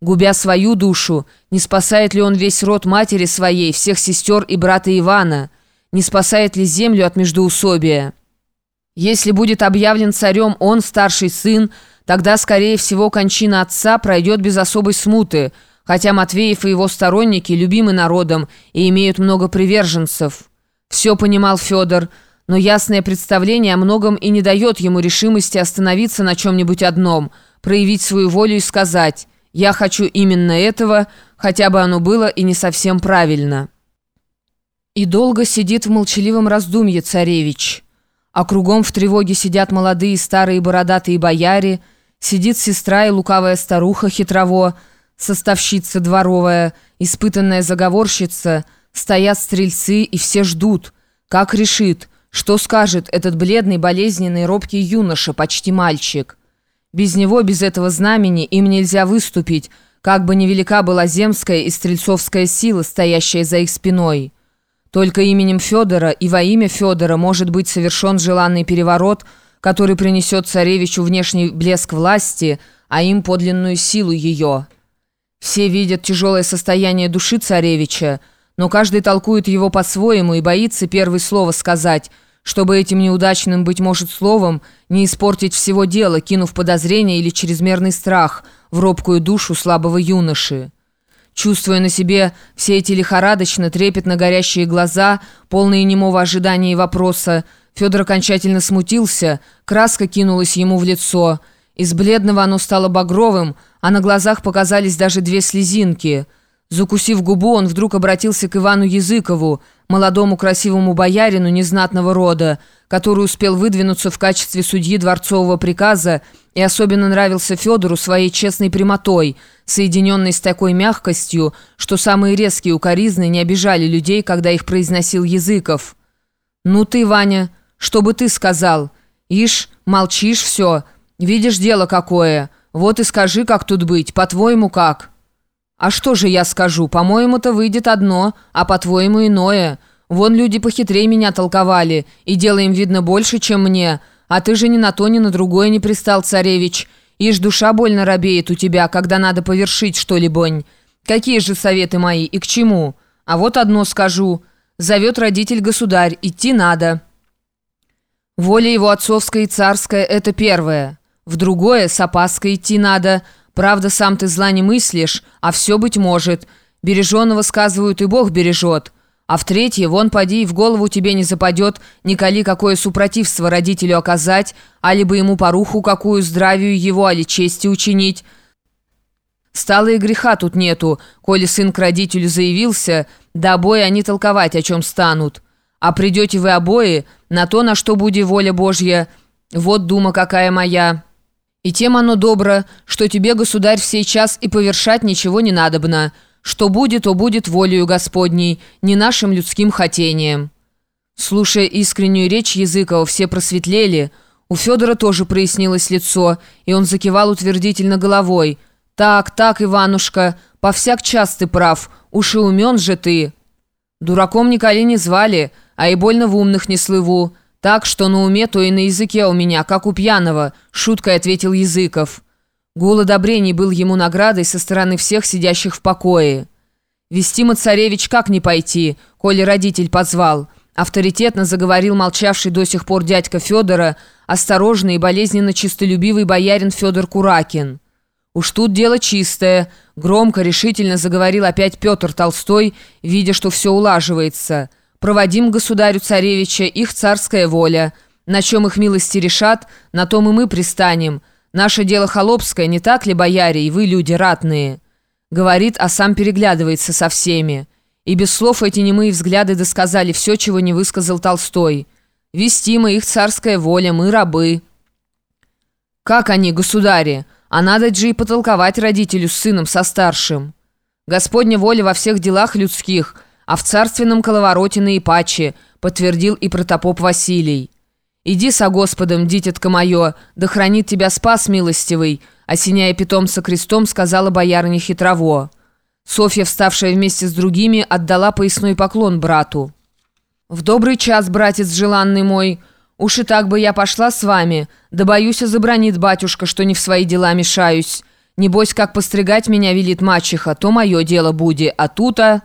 губя свою душу, не спасает ли он весь род матери своей, всех сестер и брата Ивана, не спасает ли землю от междоусобия. Если будет объявлен царем он, старший сын, тогда, скорее всего, кончина отца пройдет без особой смуты, хотя Матвеев и его сторонники любимы народом и имеют много приверженцев. Все понимал Федор, но ясное представление о многом и не дает ему решимости остановиться на чем-нибудь одном, проявить свою волю и сказать «я хочу именно этого», хотя бы оно было и не совсем правильно. И долго сидит в молчаливом раздумье царевич. А кругом в тревоге сидят молодые старые бородатые бояре, сидит сестра и лукавая старуха хитрово, составщица дворовая, испытанная заговорщица, стоят стрельцы и все ждут, как решит – что скажет этот бледный, болезненный, робкий юноша, почти мальчик? Без него, без этого знамени, им нельзя выступить, как бы невелика была земская и стрельцовская сила, стоящая за их спиной. Только именем Федора и во имя Федора может быть совершен желанный переворот, который принесет царевичу внешний блеск власти, а им подлинную силу ее. Все видят тяжелое состояние души царевича, но каждый толкует его по-своему и боится первое слово сказать, чтобы этим неудачным, быть может, словом не испортить всего дела, кинув подозрение или чрезмерный страх в робкую душу слабого юноши. Чувствуя на себе все эти лихорадочно, трепетно горящие глаза, полные немого ожидания и вопроса, Федор окончательно смутился, краска кинулась ему в лицо. Из бледного оно стало багровым, а на глазах показались даже две слезинки – Закусив губу, он вдруг обратился к Ивану Языкову, молодому красивому боярину незнатного рода, который успел выдвинуться в качестве судьи дворцового приказа и особенно нравился Федору своей честной прямотой, соединенной с такой мягкостью, что самые резкие укоризны не обижали людей, когда их произносил Языков. «Ну ты, Ваня, что бы ты сказал? Ишь, молчишь все, видишь дело какое, вот и скажи, как тут быть, по-твоему как?» «А что же я скажу? По-моему-то выйдет одно, а по-твоему иное. Вон люди похитрее меня толковали, и дело им видно больше, чем мне. А ты же ни на то, ни на другое не пристал, царевич. Ишь, душа больно робеет у тебя, когда надо повершить что-либо. Какие же советы мои и к чему? А вот одно скажу. Зовет родитель-государь, идти надо». Воля его отцовская и царская – это первое. В другое с опаской идти надо – Правда, сам ты зла не мыслишь, а все быть может. Береженого, сказывают, и Бог бережет. А в третье, вон поди, в голову тебе не западет, николи какое супротивство родителю оказать, а либо ему поруху какую здравию его, али чести учинить. Стало и греха тут нету, коли сын к родителю заявился, да обои они толковать, о чем станут. А придете вы обои, на то, на что будет воля Божья. Вот дума какая моя». И тем оно добро, что тебе, государь, в сей час и повершать ничего не надобно. Что будет, то будет волею Господней, не нашим людским хотением». Слушая искреннюю речь Языкова, все просветлели. У Федора тоже прояснилось лицо, и он закивал утвердительно головой. «Так, так, Иванушка, повсяк час ты прав, уж и умен же ты». «Дураком Николи не звали, а и больно в умных не слыву». «Так что на уме, то и на языке у меня, как у пьяного», — шуткой ответил Языков. Гул одобрений был ему наградой со стороны всех сидящих в покое. «Вестима царевич как не пойти, коли родитель позвал?» Авторитетно заговорил молчавший до сих пор дядька Федора, осторожный и болезненно чистолюбивый боярин Федор Куракин. «Уж тут дело чистое», — громко, решительно заговорил опять Петр Толстой, видя, что все улаживается — Проводим государю-царевича их царская воля. На чем их милости решат, на том и мы пристанем. Наше дело холопское, не так ли, бояре, и вы люди ратные?» Говорит, а сам переглядывается со всеми. И без слов эти немые взгляды досказали все, чего не высказал Толстой. «Вести мы их царская воля, мы рабы». «Как они, государи? А надо же и потолковать родителю с сыном со старшим. Господня воля во всех делах людских – а в царственном коловороте наипаче», — подтвердил и протопоп Василий. «Иди со Господом, дитятка мое, да хранит тебя спас милостивый», осеняя питомца крестом, сказала боярыня хитрово. Софья, вставшая вместе с другими, отдала поясной поклон брату. «В добрый час, братец желанный мой, уж и так бы я пошла с вами, да боюсь, забронит батюшка, что не в свои дела мешаюсь». Небось, как постригать меня велит мачеха, то мое дело буди, а тута...»